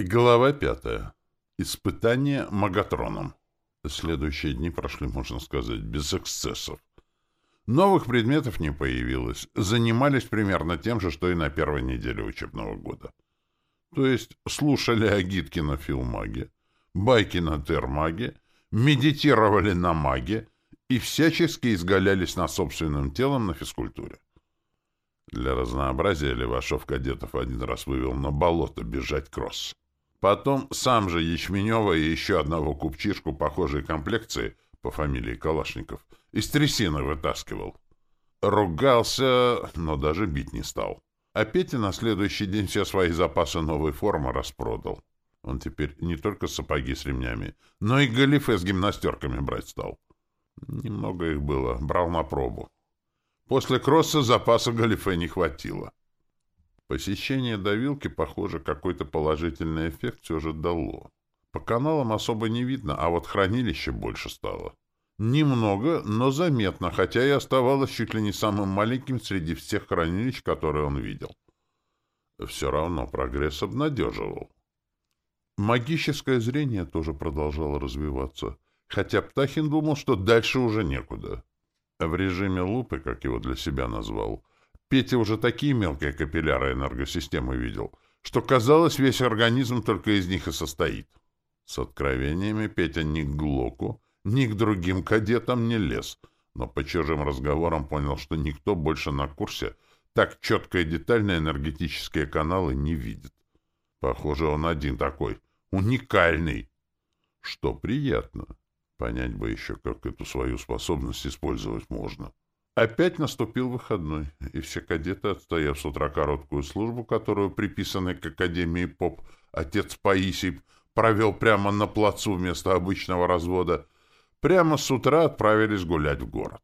Глава пятая. Испытание Магатроном. Следующие дни прошли, можно сказать, без эксцессов. Новых предметов не появилось. Занимались примерно тем же, что и на первой неделе учебного года. То есть слушали агитки на филмаге, байки на термаге, медитировали на маге и всячески изгалялись на собственным телом на физкультуре. Для разнообразия Левашов кадетов один раз вывел на болото бежать кросс. Потом сам же Ячменева и еще одного купчишку похожей комплекции по фамилии Калашников из трясины вытаскивал. Ругался, но даже бить не стал. А Петя на следующий день все свои запасы новой формы распродал. Он теперь не только сапоги с ремнями, но и галифе с гимнастерками брать стал. Немного их было, брал на пробу. После кросса запаса галифе не хватило. Посещение давилки, похоже, какой-то положительный эффект все же дало. По каналам особо не видно, а вот хранилище больше стало. Немного, но заметно, хотя и оставалось чуть ли не самым маленьким среди всех хранилищ, которые он видел. Все равно прогресс обнадеживал. Магическое зрение тоже продолжало развиваться, хотя Птахин думал, что дальше уже некуда. В режиме лупы, как его для себя назвал, Петя уже такие мелкие капилляры энергосистемы видел, что, казалось, весь организм только из них и состоит. С откровениями Петя ни к Глоку, ни к другим кадетам не лез, но по чужим разговорам понял, что никто больше на курсе так четко и детально энергетические каналы не видит. Похоже, он один такой, уникальный, что приятно. Понять бы еще, как эту свою способность использовать можно. Опять наступил выходной, и все кадеты, отстояв с утра короткую службу, которую приписанный к Академии ПОП отец Паисий провел прямо на плацу вместо обычного развода, прямо с утра отправились гулять в город.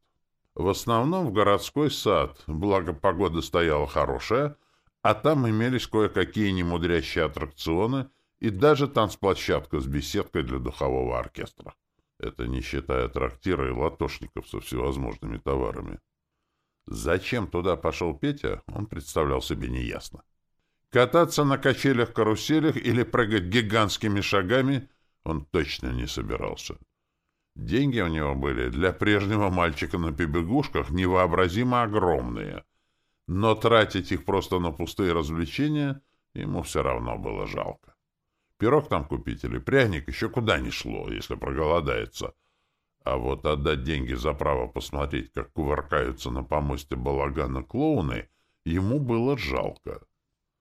В основном в городской сад, благо погода стояла хорошая, а там имелись кое-какие немудрящие аттракционы и даже танцплощадка с беседкой для духового оркестра. Это не считая трактира и латошников со всевозможными товарами. Зачем туда пошел Петя, он представлял себе неясно. Кататься на качелях-каруселях или прыгать гигантскими шагами он точно не собирался. Деньги у него были для прежнего мальчика на побегушках невообразимо огромные, но тратить их просто на пустые развлечения ему все равно было жалко. Пирог там купить или пряник еще куда ни шло, если проголодается. А вот отдать деньги за право посмотреть, как кувыркаются на помосте балагана клоуны, ему было жалко.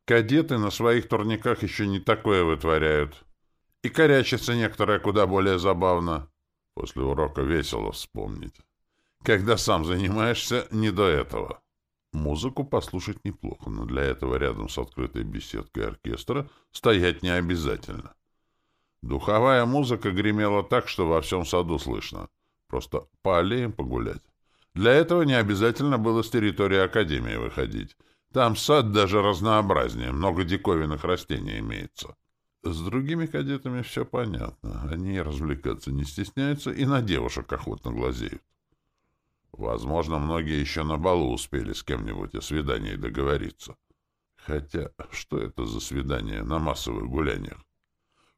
Кадеты на своих турниках еще не такое вытворяют. И корячатся некоторые куда более забавно. После урока весело вспомнить. Когда сам занимаешься, не до этого. Музыку послушать неплохо, но для этого рядом с открытой беседкой оркестра стоять не обязательно. Духовая музыка гремела так, что во всем саду слышно. Просто по аллеям погулять. Для этого не обязательно было с территории Академии выходить. Там сад даже разнообразнее, много диковинных растений имеется. С другими кадетами все понятно. Они развлекаться не стесняются и на девушек охотно глазеют. Возможно, многие еще на балу успели с кем-нибудь о свидании договориться. Хотя, что это за свидание на массовых гуляниях?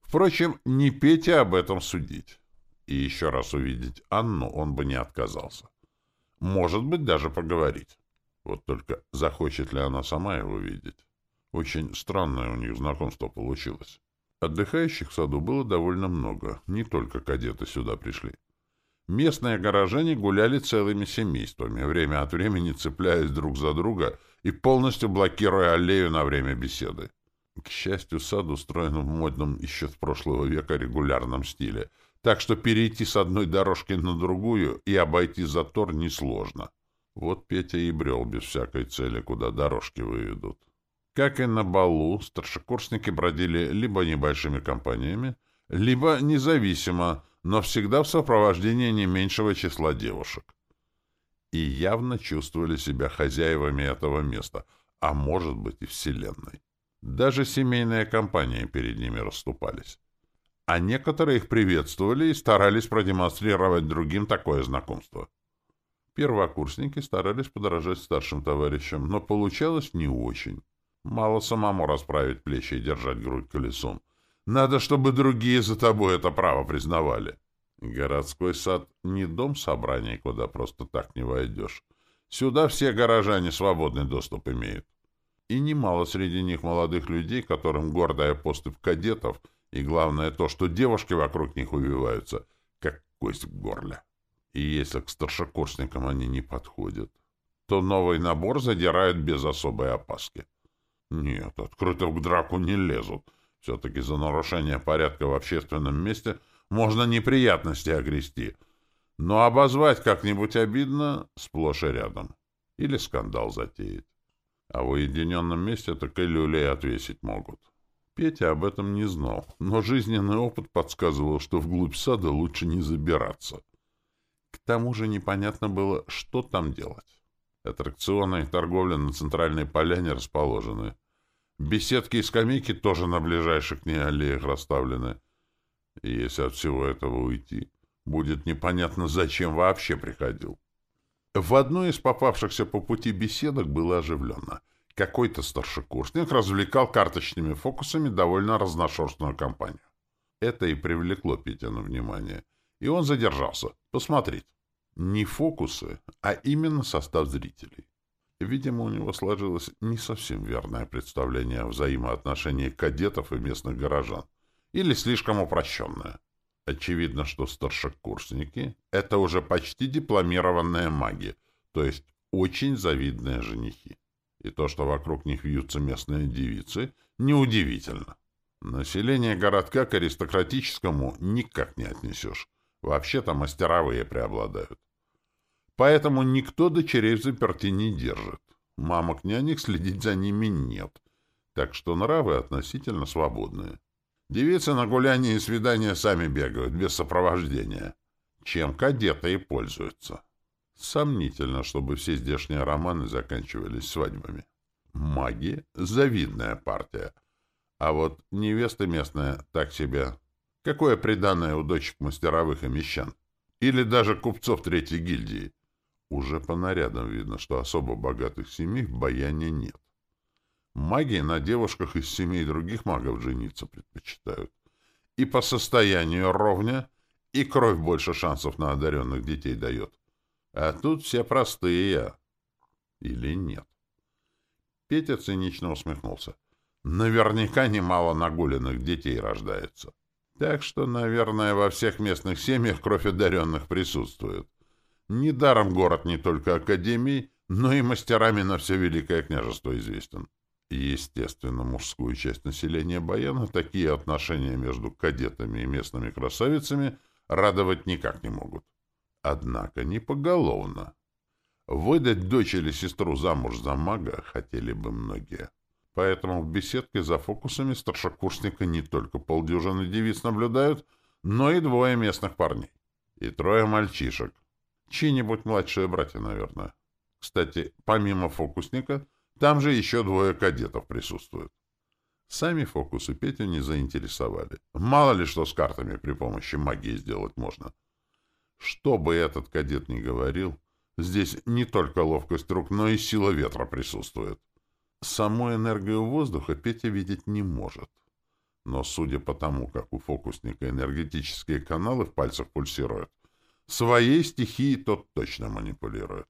Впрочем, не Пете об этом судить. И еще раз увидеть Анну он бы не отказался. Может быть, даже поговорить. Вот только захочет ли она сама его видеть? Очень странное у них знакомство получилось. Отдыхающих в саду было довольно много. Не только кадеты сюда пришли. Местные горожане гуляли целыми семействами, время от времени цепляясь друг за друга и полностью блокируя аллею на время беседы. К счастью, сад устроен в модном еще с прошлого века регулярном стиле, так что перейти с одной дорожки на другую и обойти затор несложно. Вот Петя и брел без всякой цели, куда дорожки выведут. Как и на балу, старшекурсники бродили либо небольшими компаниями, либо независимо, но всегда в сопровождении не меньшего числа девушек. И явно чувствовали себя хозяевами этого места, а может быть и Вселенной. Даже семейные компании перед ними расступались. А некоторые их приветствовали и старались продемонстрировать другим такое знакомство. Первокурсники старались подражать старшим товарищам, но получалось не очень. Мало самому расправить плечи и держать грудь колесом. Надо, чтобы другие за тобой это право признавали. Городской сад — не дом собраний, куда просто так не войдешь. Сюда все горожане свободный доступ имеют. И немало среди них молодых людей, которым гордая поступь кадетов, и главное то, что девушки вокруг них увиваются, как кость в горле. И если к старшекурсникам они не подходят, то новый набор задирают без особой опаски. Нет, открыто к драку не лезут. Все-таки за нарушение порядка в общественном месте можно неприятности огрести. Но обозвать как-нибудь обидно сплошь и рядом. Или скандал затеять. А в уединенном месте так и люлей отвесить могут. Петя об этом не знал, но жизненный опыт подсказывал, что вглубь сада лучше не забираться. К тому же непонятно было, что там делать. Аттракционы и торговля на центральной поляне расположены. Беседки и скамейки тоже на ближайших к ней аллеях расставлены. И если от всего этого уйти, будет непонятно, зачем вообще приходил. В одной из попавшихся по пути беседок было оживленно. Какой-то старшекурсник развлекал карточными фокусами довольно разношерстную компанию. Это и привлекло Петину внимание. И он задержался. Посмотреть. Не фокусы, а именно состав зрителей. Видимо, у него сложилось не совсем верное представление о взаимоотношении кадетов и местных горожан. Или слишком упрощенное. Очевидно, что старшекурсники — это уже почти дипломированные маги, то есть очень завидные женихи. И то, что вокруг них вьются местные девицы, неудивительно. Население городка к аристократическому никак не отнесешь. Вообще-то мастеровые преобладают. Поэтому никто дочерей в заперти не держит. Мамок-нянек следить за ними нет. Так что нравы относительно свободные. Девицы на гуляния и свидания сами бегают, без сопровождения. Чем кадеты и пользуются. Сомнительно, чтобы все здешние романы заканчивались свадьбами. Маги — завидная партия. А вот невеста местная так себе. Какое преданное у дочек мастеровых и мещан? Или даже купцов третьей гильдии? Уже по нарядам видно, что особо богатых семей в Баяне нет. Маги на девушках из семей других магов жениться предпочитают. И по состоянию ровня, и кровь больше шансов на одаренных детей дает. А тут все простые. Или нет? Петя цинично усмехнулся. Наверняка немало нагуленных детей рождается. Так что, наверное, во всех местных семьях кровь одаренных присутствует. Недаром город не только академией, но и мастерами на все Великое княжество известен. Естественно, мужскую часть населения Баяна такие отношения между кадетами и местными красавицами радовать никак не могут. Однако не поголовно. Выдать дочь или сестру замуж за мага хотели бы многие. Поэтому в беседке за фокусами старшекурсника не только полдюжины девиц наблюдают, но и двое местных парней. И трое мальчишек. Чьи-нибудь младшие братья, наверное. Кстати, помимо фокусника — там же еще двое кадетов присутствуют. Сами фокусы Петю не заинтересовали. Мало ли что с картами при помощи магии сделать можно. Что бы этот кадет ни говорил, здесь не только ловкость рук, но и сила ветра присутствует. Саму энергию воздуха Петя видеть не может. Но судя по тому, как у фокусника энергетические каналы в пальцах пульсируют, своей стихией тот точно манипулирует.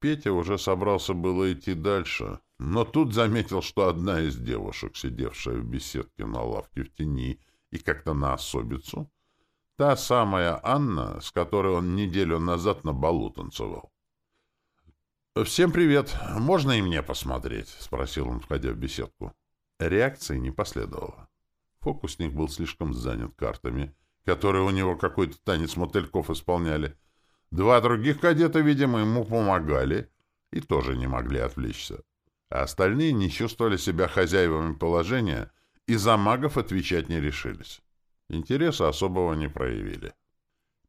Петя уже собрался было идти дальше, но тут заметил, что одна из девушек, сидевшая в беседке на лавке в тени и как-то на особицу, та самая Анна, с которой он неделю назад на балу танцевал. «Всем привет! Можно и мне посмотреть?» — спросил он, входя в беседку. Реакции не последовало. Фокусник был слишком занят картами, которые у него какой-то танец мотыльков исполняли — Два других кадета, видимо, ему помогали и тоже не могли отвлечься. А остальные не чувствовали себя хозяевами положения и за магов отвечать не решились. Интереса особого не проявили.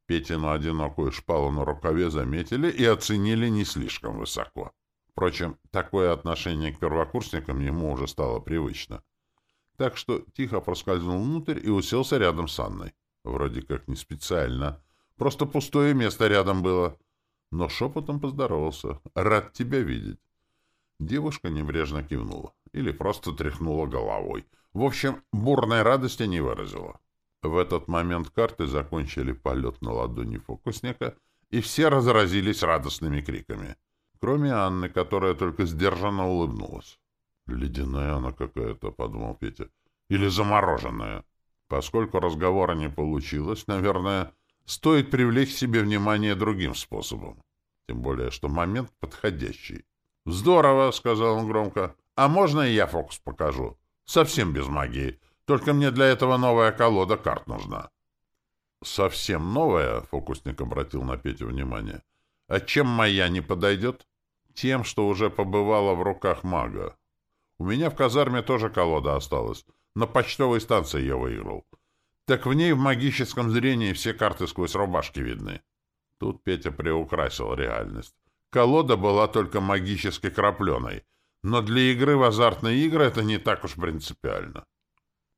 Петину одинокую шпалу на рукаве заметили и оценили не слишком высоко. Впрочем, такое отношение к первокурсникам ему уже стало привычно. Так что тихо проскользнул внутрь и уселся рядом с Анной. Вроде как не специально, Просто пустое место рядом было. Но шепотом поздоровался. Рад тебя видеть. Девушка небрежно кивнула. Или просто тряхнула головой. В общем, бурной радости не выразила. В этот момент карты закончили полет на ладони фокусника, и все разразились радостными криками. Кроме Анны, которая только сдержанно улыбнулась. «Ледяная она какая-то», — подумал Петя. «Или замороженная». Поскольку разговора не получилось, наверное, стоит привлечь себе внимание другим способом. Тем более, что момент подходящий. «Здорово», — сказал он громко. «А можно и я фокус покажу? Совсем без магии. Только мне для этого новая колода карт нужна». «Совсем новая?» — фокусник обратил на Петю внимание. «А чем моя не подойдет?» «Тем, что уже побывала в руках мага. У меня в казарме тоже колода осталась. На почтовой станции я выиграл. Так в ней в магическом зрении все карты сквозь рубашки видны». Тут Петя приукрасил реальность. Колода была только магически крапленой, но для игры в азартные игры это не так уж принципиально.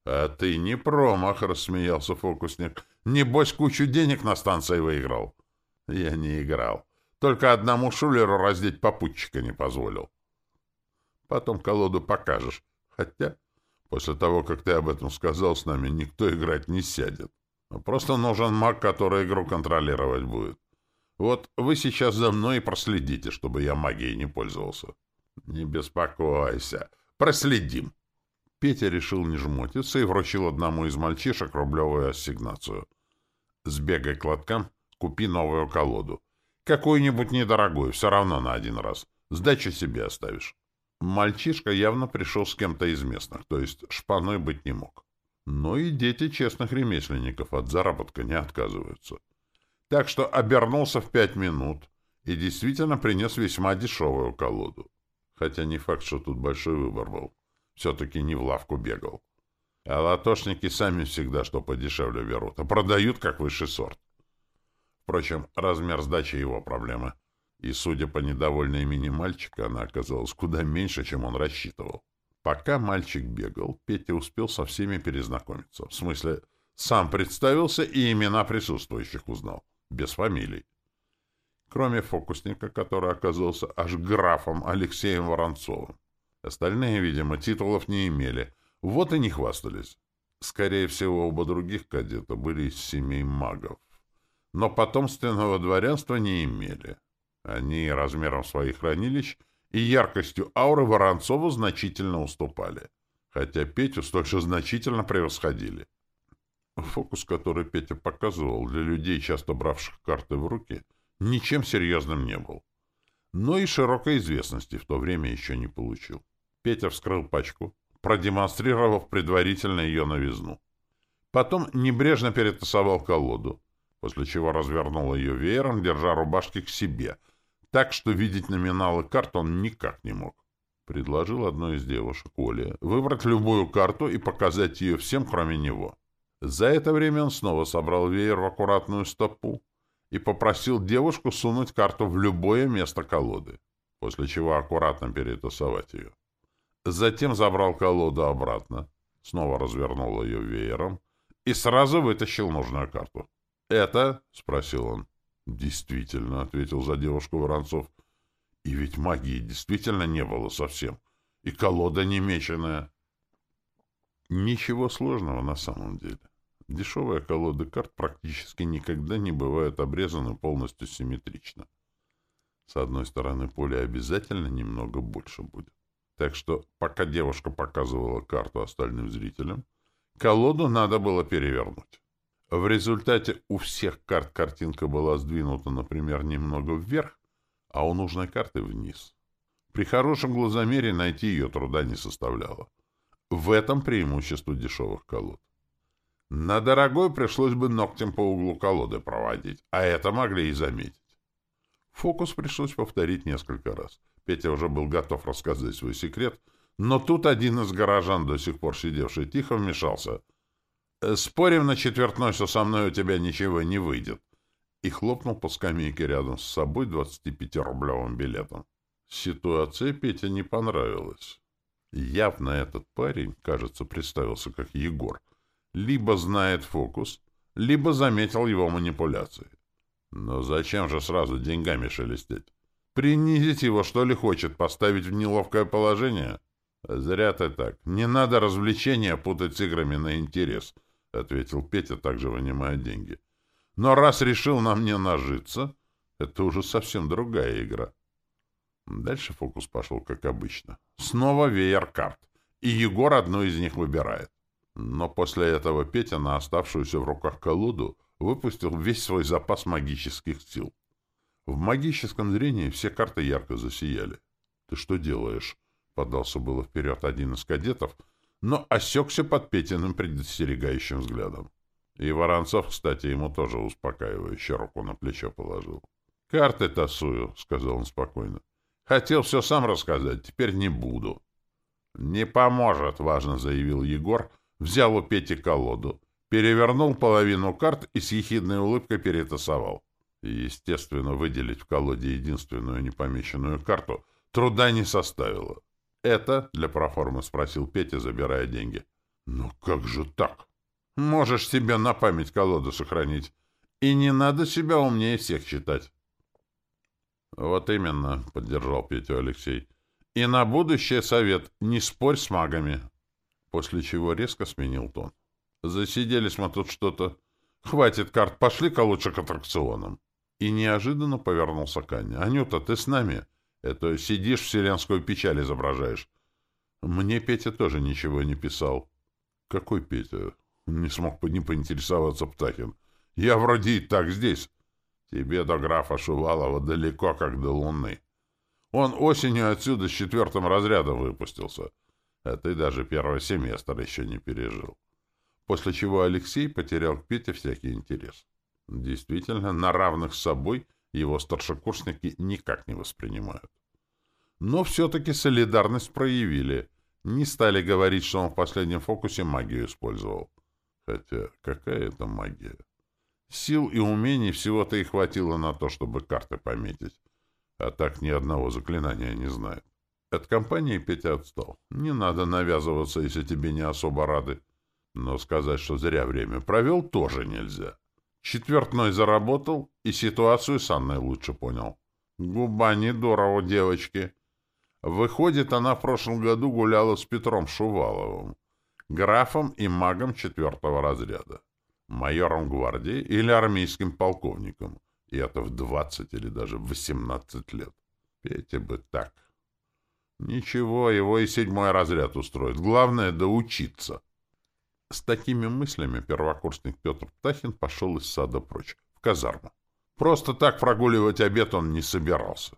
— А ты не промах, — рассмеялся фокусник. — Небось, кучу денег на станции выиграл. — Я не играл. Только одному шулеру раздеть попутчика не позволил. Потом колоду покажешь. Хотя, после того, как ты об этом сказал, с нами никто играть не сядет. Просто нужен маг, который игру контролировать будет. Вот вы сейчас за мной и проследите, чтобы я магией не пользовался. Не беспокойся. Проследим. Петя решил не жмотиться и вручил одному из мальчишек рублевую ассигнацию. Сбегай к лоткам, купи новую колоду. Какую-нибудь недорогую, все равно на один раз. Сдачу себе оставишь. Мальчишка явно пришел с кем-то из местных, то есть шпаной быть не мог. Но и дети честных ремесленников от заработка не отказываются так что обернулся в пять минут и действительно принес весьма дешевую колоду. Хотя не факт, что тут большой выбор был. Все-таки не в лавку бегал. А латошники сами всегда что подешевле берут, а продают как высший сорт. Впрочем, размер сдачи его проблемы. И, судя по недовольной имени мальчика, она оказалась куда меньше, чем он рассчитывал. Пока мальчик бегал, Петя успел со всеми перезнакомиться. В смысле, сам представился и имена присутствующих узнал без фамилий. Кроме фокусника, который оказался аж графом Алексеем Воронцовым. Остальные, видимо, титулов не имели, вот и не хвастались. Скорее всего, оба других кадета были из семей магов. Но потомственного дворянства не имели. Они размером своих хранилищ и яркостью ауры Воронцову значительно уступали, хотя Петю столь же значительно превосходили. Фокус, который Петя показывал для людей, часто бравших карты в руки, ничем серьезным не был. Но и широкой известности в то время еще не получил. Петя вскрыл пачку, продемонстрировав предварительно ее новизну. Потом небрежно перетасовал колоду, после чего развернул ее веером, держа рубашки к себе, так что видеть номиналы карт он никак не мог. Предложил одной из девушек, Оле, выбрать любую карту и показать ее всем, кроме него. За это время он снова собрал веер в аккуратную стопу и попросил девушку сунуть карту в любое место колоды, после чего аккуратно перетасовать ее. Затем забрал колоду обратно, снова развернул ее веером и сразу вытащил нужную карту. «Это?» — спросил он. «Действительно», — ответил за девушку Воронцов. «И ведь магии действительно не было совсем. И колода не меченая». Ничего сложного на самом деле. Дешевые колоды карт практически никогда не бывают обрезаны полностью симметрично. С одной стороны, поле обязательно немного больше будет. Так что, пока девушка показывала карту остальным зрителям, колоду надо было перевернуть. В результате у всех карт картинка была сдвинута, например, немного вверх, а у нужной карты вниз. При хорошем глазомере найти ее труда не составляло. В этом преимущество дешевых колод. На дорогой пришлось бы ногтем по углу колоды проводить, а это могли и заметить. Фокус пришлось повторить несколько раз. Петя уже был готов рассказать свой секрет, но тут один из горожан, до сих пор сидевший тихо, вмешался. «Э, «Спорим на четвертной, что со мной у тебя ничего не выйдет», и хлопнул по скамейке рядом с собой 25-рублевым билетом. Ситуация Пете не понравилась. Явно этот парень, кажется, представился как Егор — либо знает фокус, либо заметил его манипуляции. Но зачем же сразу деньгами шелестеть? Принизить его, что ли, хочет, поставить в неловкое положение? Зря ты так. Не надо развлечения путать с играми на интерес, — ответил Петя, также вынимая деньги. Но раз решил на мне нажиться, это уже совсем другая игра. Дальше фокус пошел, как обычно. Снова веер карт, и Егор одну из них выбирает. Но после этого Петя на оставшуюся в руках колоду выпустил весь свой запас магических сил. В магическом зрении все карты ярко засияли. «Ты что делаешь?» — подался было вперед один из кадетов, но осекся под Петиным предостерегающим взглядом. И Воронцов, кстати, ему тоже успокаивающе руку на плечо положил. «Карты тасую», — сказал он спокойно. «Хотел все сам рассказать, теперь не буду». «Не поможет», — важно заявил Егор, взял у Пети колоду, перевернул половину карт и с ехидной улыбкой перетасовал. Естественно, выделить в колоде единственную непомеченную карту труда не составило. «Это?» — для проформы спросил Петя, забирая деньги. «Ну как же так?» «Можешь себе на память колоду сохранить. И не надо себя умнее всех считать». «Вот именно», — поддержал Петю Алексей. «И на будущее совет — не спорь с магами». После чего резко сменил тон. «Засиделись мы тут что-то. Хватит карт, пошли-ка лучше к аттракционам». И неожиданно повернулся к Анне. «Анюта, ты с нами? Это сидишь, вселенскую печаль изображаешь». Мне Петя тоже ничего не писал. «Какой Петя?» Не смог не поинтересоваться Птахин. «Я вроде и так здесь». Тебе до графа Шувалова далеко, как до Луны. Он осенью отсюда с четвертым разрядом выпустился, а ты даже первый семестр еще не пережил. После чего Алексей потерял к Пете всякий интерес. Действительно, на равных с собой его старшекурсники никак не воспринимают. Но все-таки солидарность проявили. Не стали говорить, что он в последнем фокусе магию использовал. Хотя, какая это магия? Сил и умений всего-то и хватило на то, чтобы карты пометить. А так ни одного заклинания не знает. От компании Петя отстал. Не надо навязываться, если тебе не особо рады. Но сказать, что зря время провел, тоже нельзя. Четвертной заработал и ситуацию с Анной лучше понял. Губа недорово, девочки. Выходит, она в прошлом году гуляла с Петром Шуваловым, графом и магом четвертого разряда майором гвардии или армейским полковником, и это в 20 или даже в 18 лет. Петя бы так. Ничего, его и седьмой разряд устроит. Главное — доучиться. С такими мыслями первокурсник Петр Птахин пошел из сада прочь, в казарму. Просто так прогуливать обед он не собирался.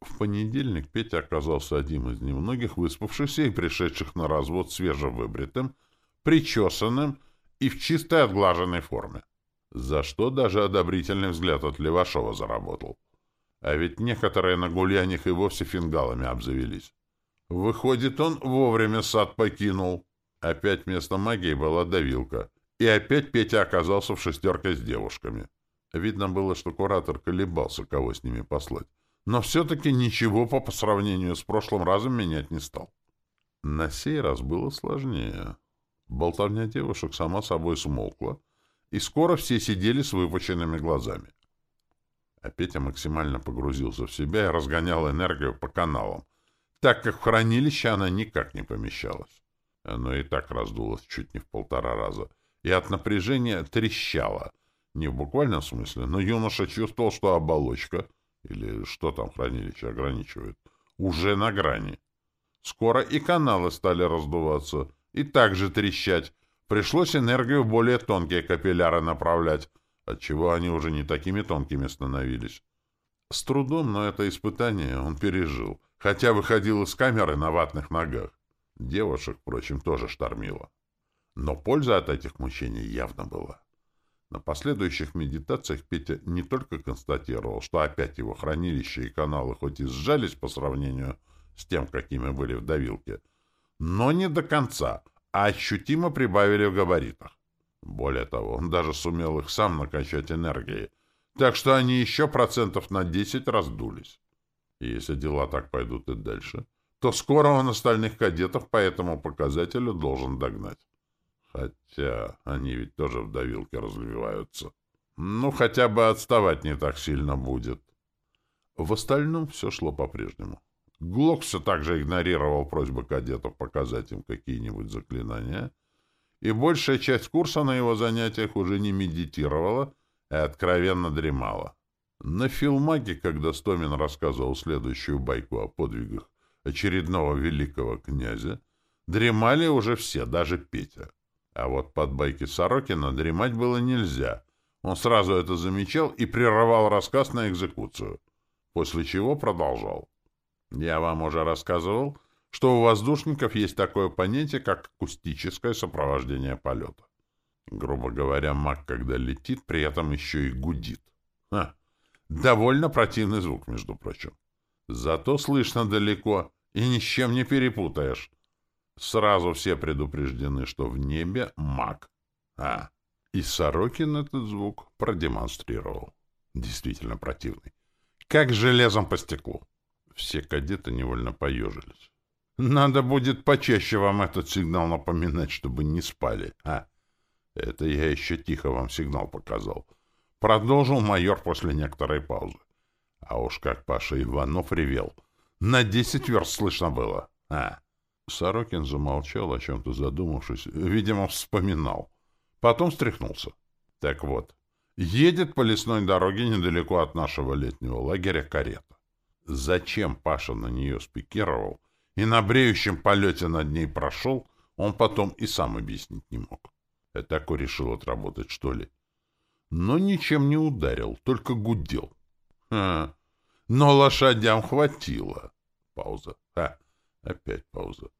В понедельник Петя оказался одним из немногих выспавшихся и пришедших на развод свежевыбритым, причесанным и в чистой отглаженной форме. За что даже одобрительный взгляд от Левашова заработал. А ведь некоторые на гульянях и вовсе фингалами обзавелись. Выходит, он вовремя сад покинул. Опять вместо магии была давилка. И опять Петя оказался в шестерке с девушками. Видно было, что куратор колебался, кого с ними послать. Но все-таки ничего по сравнению с прошлым разом менять не стал. На сей раз было сложнее. Болтовня девушек сама собой смолкла, и скоро все сидели с выпученными глазами. А Петя максимально погрузился в себя и разгонял энергию по каналам, так как в хранилище она никак не помещалась. Оно и так раздулось чуть не в полтора раза, и от напряжения трещало. Не в буквальном смысле, но юноша чувствовал, что оболочка, или что там хранилище ограничивает, уже на грани. Скоро и каналы стали раздуваться, и также трещать. Пришлось энергию в более тонкие капилляры направлять, отчего они уже не такими тонкими становились. С трудом, но это испытание он пережил, хотя выходил из камеры на ватных ногах. Девушек, впрочем, тоже штормило. Но польза от этих мучений явно была. На последующих медитациях Петя не только констатировал, что опять его хранилища и каналы хоть и сжались по сравнению с тем, какими были в давилке, но не до конца, а ощутимо прибавили в габаритах. Более того, он даже сумел их сам накачать энергией, так что они еще процентов на 10 раздулись. И если дела так пойдут и дальше, то скоро он остальных кадетов по этому показателю должен догнать. Хотя они ведь тоже в давилке развиваются. Ну, хотя бы отставать не так сильно будет. В остальном все шло по-прежнему. Глок все так же игнорировал просьбы кадетов показать им какие-нибудь заклинания, и большая часть курса на его занятиях уже не медитировала, а откровенно дремала. На филмаге, когда Стомин рассказывал следующую байку о подвигах очередного великого князя, дремали уже все, даже Петя. А вот под байки Сорокина дремать было нельзя. Он сразу это замечал и прерывал рассказ на экзекуцию, после чего продолжал. Я вам уже рассказывал, что у воздушников есть такое понятие, как акустическое сопровождение полета. Грубо говоря, маг, когда летит, при этом еще и гудит. Ха. Довольно противный звук, между прочим. Зато слышно далеко, и ни с чем не перепутаешь. Сразу все предупреждены, что в небе маг. А, и Сорокин этот звук продемонстрировал. Действительно противный. Как железом по стеклу. Все кадеты невольно поежились. Надо будет почаще вам этот сигнал напоминать, чтобы не спали, а? Это я еще тихо вам сигнал показал. Продолжил майор после некоторой паузы. А уж как Паша Иванов ревел. На десять верст слышно было. А? Сорокин замолчал, о чем-то задумавшись. Видимо, вспоминал. Потом встряхнулся. Так вот, едет по лесной дороге недалеко от нашего летнего лагеря карета. Зачем Паша на нее спикировал и на бреющем полете над ней прошел, он потом и сам объяснить не мог. Это такой решил отработать, что ли? Но ничем не ударил, только гудел. А, но лошадям хватило. Пауза. А, опять пауза.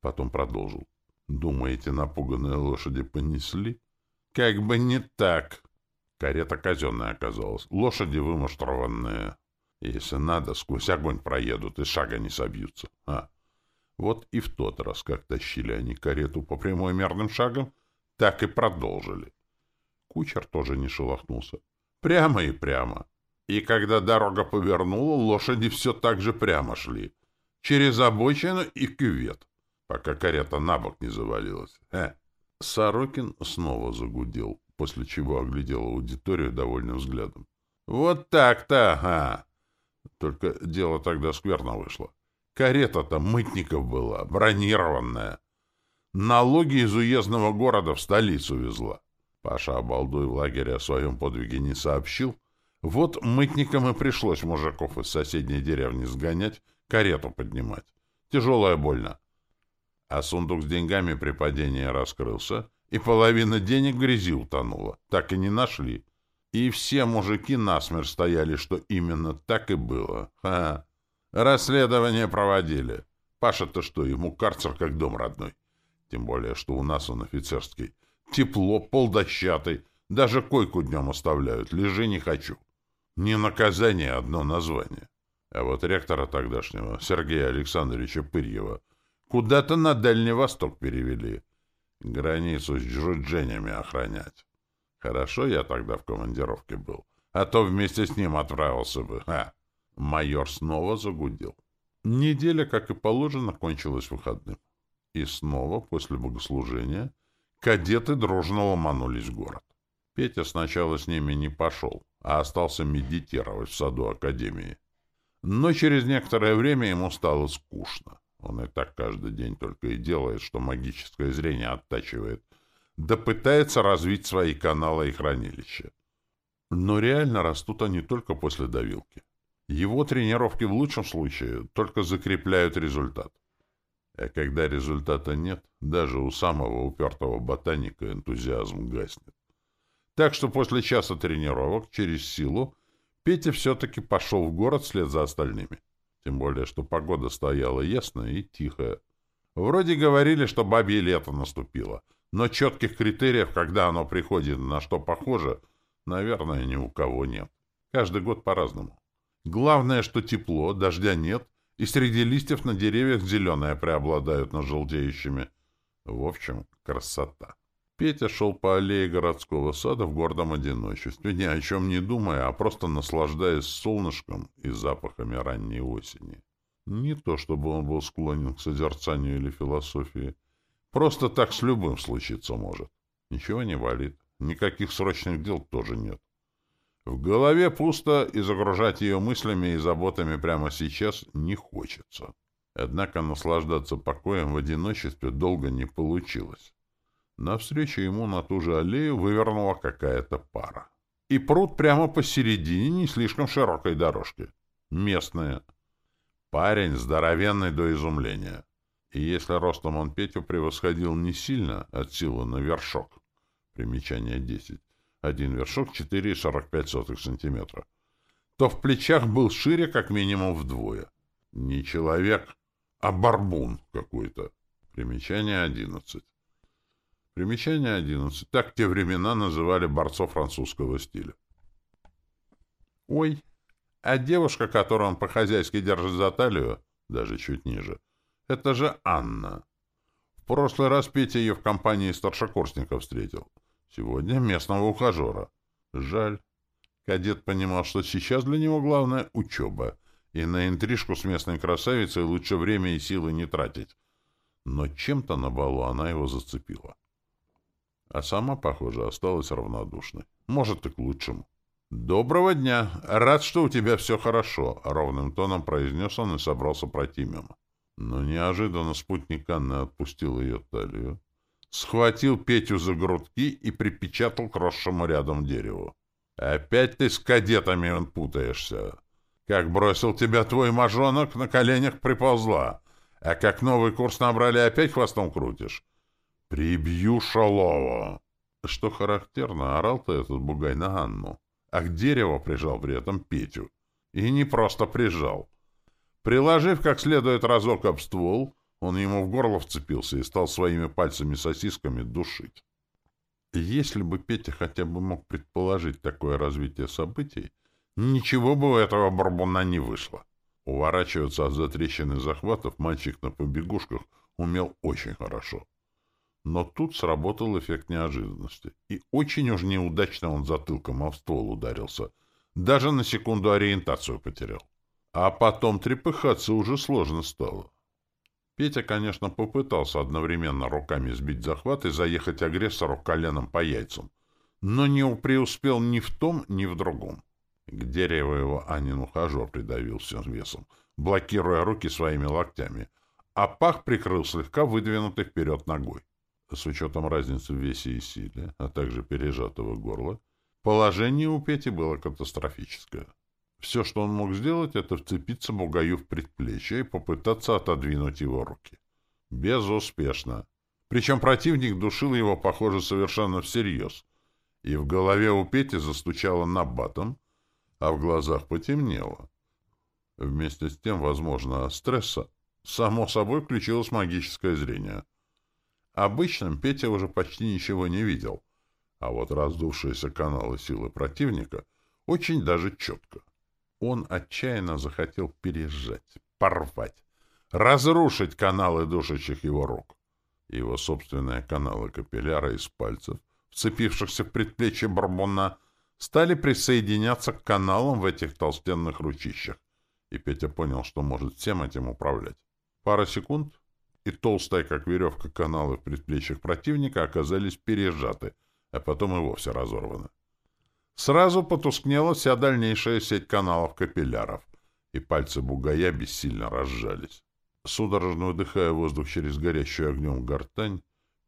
Потом продолжил. Думаете, напуганные лошади понесли? Как бы не так. Карета казенная оказалась. Лошади вымуштрованные. Если надо, сквозь огонь проедут и шага не собьются. А, вот и в тот раз, как тащили они карету по прямой мерным шагам, так и продолжили. Кучер тоже не шелохнулся. Прямо и прямо. И когда дорога повернула, лошади все так же прямо шли. Через обочину и кювет, пока карета на бок не завалилась. Э. Сорокин снова загудел, после чего оглядел аудиторию довольным взглядом. «Вот так-то, ага!» Только дело тогда скверно вышло. Карета-то мытников была, бронированная. Налоги из уездного города в столицу везла. Паша обалдуй в лагере о своем подвиге не сообщил. Вот мытникам и пришлось мужиков из соседней деревни сгонять, карету поднимать. Тяжелая больно. А сундук с деньгами при падении раскрылся, и половина денег в грязи утонула. Так и не нашли. И все мужики насмерть стояли, что именно так и было. Ха! Расследование проводили. Паша-то что, ему карцер как дом родной. Тем более, что у нас он офицерский. Тепло, полдощатый. Даже койку днем оставляют. Лежи не хочу. Не наказание, а одно название. А вот ректора тогдашнего, Сергея Александровича Пырьева, куда-то на Дальний Восток перевели. Границу с джудженями охранять. Хорошо я тогда в командировке был, а то вместе с ним отправился бы. Ха! Майор снова загудел. Неделя, как и положено, кончилась выходным. И снова, после богослужения, кадеты дружно ломанулись в город. Петя сначала с ними не пошел, а остался медитировать в саду Академии. Но через некоторое время ему стало скучно. Он и так каждый день только и делает, что магическое зрение оттачивает — да пытается развить свои каналы и хранилища. Но реально растут они только после давилки. Его тренировки в лучшем случае только закрепляют результат. А когда результата нет, даже у самого упертого ботаника энтузиазм гаснет. Так что после часа тренировок через силу Петя все-таки пошел в город вслед за остальными. Тем более, что погода стояла ясная и тихая. Вроде говорили, что бабье лето наступило — но четких критериев, когда оно приходит на что похоже, наверное, ни у кого нет. Каждый год по-разному. Главное, что тепло, дождя нет, и среди листьев на деревьях зеленые преобладают над желтеющими. В общем, красота. Петя шел по аллее городского сада в гордом одиночестве, ни о чем не думая, а просто наслаждаясь солнышком и запахами ранней осени. Не то, чтобы он был склонен к созерцанию или философии, Просто так с любым случиться может. Ничего не болит. Никаких срочных дел тоже нет. В голове пусто, и загружать ее мыслями и заботами прямо сейчас не хочется. Однако наслаждаться покоем в одиночестве долго не получилось. Навстречу ему на ту же аллею вывернула какая-то пара. И пруд прямо посередине не слишком широкой дорожки. Местная. Парень здоровенный до изумления. И если ростом он Петю превосходил не сильно, от силы на вершок, примечание 10, один вершок 4,45 сантиметра, то в плечах был шире как минимум вдвое. Не человек, а барбун какой-то. Примечание 11. Примечание 11. Так те времена называли борцов французского стиля. Ой, а девушка, которую он по-хозяйски держит за талию, даже чуть ниже, это же Анна. В прошлый раз Петя ее в компании старшекурсников встретил. Сегодня местного ухажера. Жаль. Кадет понимал, что сейчас для него главное — учеба, и на интрижку с местной красавицей лучше время и силы не тратить. Но чем-то на балу она его зацепила. А сама, похоже, осталась равнодушной. Может, и к лучшему. «Доброго дня! Рад, что у тебя все хорошо!» — ровным тоном произнес он и собрался пройти мимо. Но неожиданно спутник Анны отпустил ее талию, схватил Петю за грудки и припечатал к росшему рядом дереву. «Опять ты с кадетами путаешься. Как бросил тебя твой мажонок, на коленях приползла. А как новый курс набрали, опять хвостом крутишь? Прибью шалова!» Что характерно, орал-то этот бугай на Анну, а к дереву прижал при этом Петю. И не просто прижал — Приложив как следует разок об ствол, он ему в горло вцепился и стал своими пальцами-сосисками душить. Если бы Петя хотя бы мог предположить такое развитие событий, ничего бы у этого барбуна не вышло. Уворачиваться от затрещины захватов мальчик на побегушках умел очень хорошо. Но тут сработал эффект неожиданности, и очень уж неудачно он затылком об ствол ударился. Даже на секунду ориентацию потерял. А потом трепыхаться уже сложно стало. Петя, конечно, попытался одновременно руками сбить захват и заехать агрессору коленом по яйцам, но не преуспел ни в том, ни в другом. К дереву его Анин ухажер придавил всем весом, блокируя руки своими локтями, а пах прикрыл слегка выдвинутый вперед ногой. С учетом разницы в весе и силе, а также пережатого горла, положение у Пети было катастрофическое. Все, что он мог сделать, это вцепиться Бугаю в предплечье и попытаться отодвинуть его руки. Безуспешно. Причем противник душил его, похоже, совершенно всерьез. И в голове у Пети застучало набатом, а в глазах потемнело. Вместе с тем, возможно, стресса, само собой включилось магическое зрение. Обычным Петя уже почти ничего не видел, а вот раздувшиеся каналы силы противника очень даже четко. Он отчаянно захотел пережать, порвать, разрушить каналы душащих его рук. Его собственные каналы капилляра из пальцев, вцепившихся в предплечье барбона, стали присоединяться к каналам в этих толстенных ручищах, и Петя понял, что может всем этим управлять. Пара секунд, и толстая, как веревка, каналы в предплечьях противника оказались пережаты, а потом и вовсе разорваны. Сразу потускнела вся дальнейшая сеть каналов капилляров, и пальцы бугая бессильно разжались. Судорожно выдыхая воздух через горящую огнем гортань,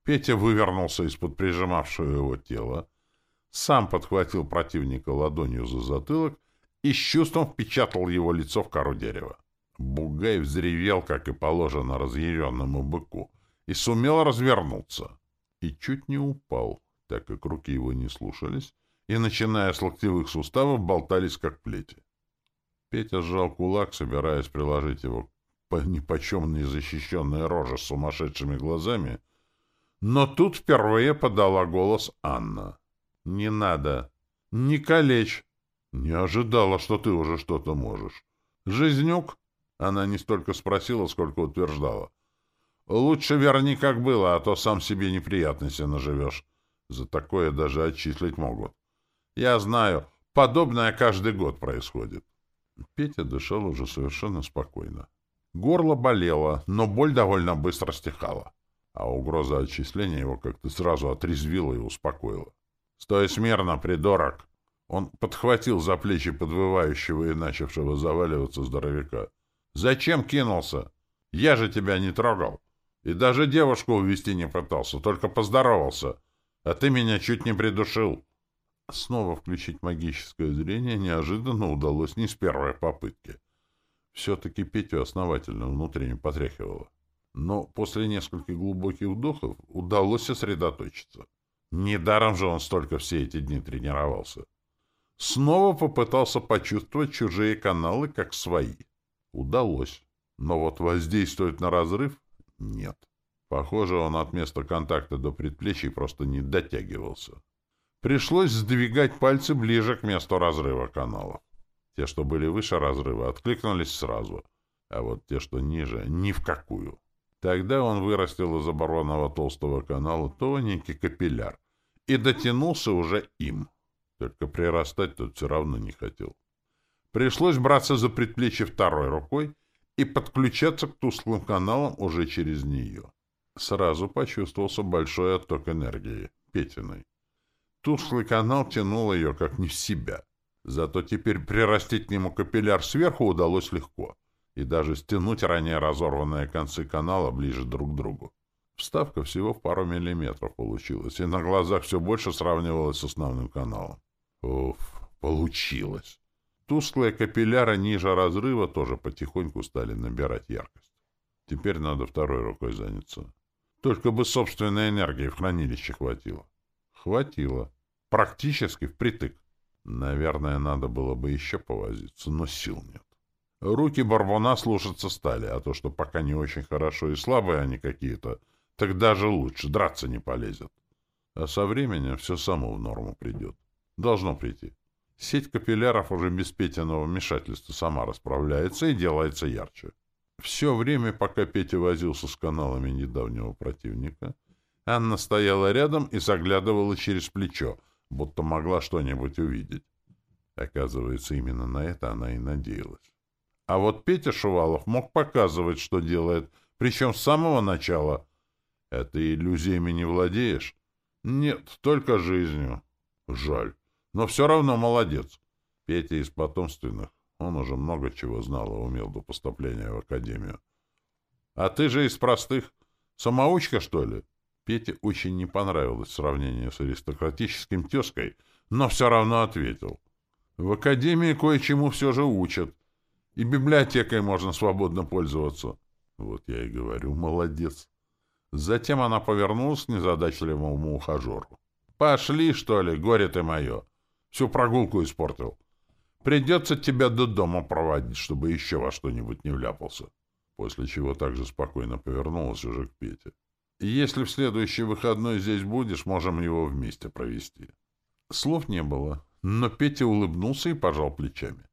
Петя вывернулся из-под прижимавшего его тела, сам подхватил противника ладонью за затылок и с чувством впечатал его лицо в кору дерева. Бугай взревел, как и положено разъяренному быку, и сумел развернуться. И чуть не упал, так как руки его не слушались, и, начиная с локтевых суставов, болтались как плети. Петя сжал кулак, собираясь приложить его по нипочем не защищенной роже с сумасшедшими глазами, но тут впервые подала голос Анна. «Не надо! Не калечь! Не ожидала, что ты уже что-то можешь. Жизнюк?» Она не столько спросила, сколько утверждала. «Лучше верни, как было, а то сам себе неприятности наживешь. За такое даже отчислить могут». Я знаю, подобное каждый год происходит. Петя дышал уже совершенно спокойно. Горло болело, но боль довольно быстро стихала. А угроза отчисления его как-то сразу отрезвила и успокоила. «Стой смирно, придурок!» Он подхватил за плечи подвывающего и начавшего заваливаться здоровяка. «Зачем кинулся? Я же тебя не трогал. И даже девушку увести не пытался, только поздоровался. А ты меня чуть не придушил». Снова включить магическое зрение неожиданно удалось не с первой попытки. Все-таки Петю основательно внутренне потряхивало. Но после нескольких глубоких вдохов удалось сосредоточиться. Недаром же он столько все эти дни тренировался. Снова попытался почувствовать чужие каналы как свои. Удалось. Но вот воздействовать на разрыв — нет. Похоже, он от места контакта до предплечий просто не дотягивался. Пришлось сдвигать пальцы ближе к месту разрыва каналов. Те, что были выше разрыва, откликнулись сразу, а вот те, что ниже, ни в какую. Тогда он вырастил из оборонного толстого канала тоненький капилляр и дотянулся уже им. Только прирастать тут все равно не хотел. Пришлось браться за предплечье второй рукой и подключаться к тусклым каналам уже через нее. Сразу почувствовался большой отток энергии, Петиной. Тусклый канал тянул ее как не в себя. Зато теперь прирастить к нему капилляр сверху удалось легко, и даже стянуть ранее разорванные концы канала ближе друг к другу. Вставка всего в пару миллиметров получилась, и на глазах все больше сравнивалась с основным каналом. Уф, получилось. Тусклые капилляры ниже разрыва тоже потихоньку стали набирать яркость. Теперь надо второй рукой заняться. Только бы собственной энергии в хранилище хватило. Хватило. Практически впритык. Наверное, надо было бы еще повозиться, но сил нет. Руки Барбуна слушаться стали, а то, что пока не очень хорошо и слабые они какие-то, так даже лучше, драться не полезет. А со временем все само в норму придет. Должно прийти. Сеть капилляров уже без Петиного вмешательства сама расправляется и делается ярче. Все время, пока Петя возился с каналами недавнего противника, Анна стояла рядом и заглядывала через плечо, будто могла что-нибудь увидеть. Оказывается, именно на это она и надеялась. А вот Петя Шувалов мог показывать, что делает, причем с самого начала. А ты иллюзиями не владеешь? Нет, только жизнью. Жаль. Но все равно молодец. Петя из потомственных. Он уже много чего знал и умел до поступления в академию. А ты же из простых. Самоучка, что ли? Пете очень не понравилось сравнение с аристократическим тезкой, но все равно ответил. В академии кое-чему все же учат, и библиотекой можно свободно пользоваться. Вот я и говорю, молодец. Затем она повернулась к незадачливому ухажеру. «Пошли, что ли, горе ты мое! Всю прогулку испортил. Придется тебя до дома проводить, чтобы еще во что-нибудь не вляпался». После чего также спокойно повернулась уже к Пете. Если в следующий выходной здесь будешь, можем его вместе провести. Слов не было, но Петя улыбнулся и пожал плечами.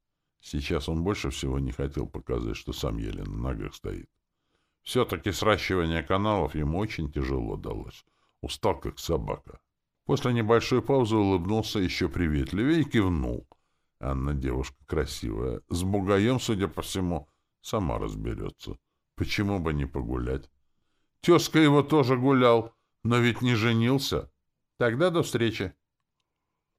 Сейчас он больше всего не хотел показать, что сам еле на ногах стоит. Все-таки сращивание каналов ему очень тяжело далось. Устал, как собака. После небольшой паузы улыбнулся еще приветливее и кивнул. Анна девушка красивая. С бугаем, судя по всему, сама разберется. Почему бы не погулять? Тезка его тоже гулял, но ведь не женился. Тогда до встречи.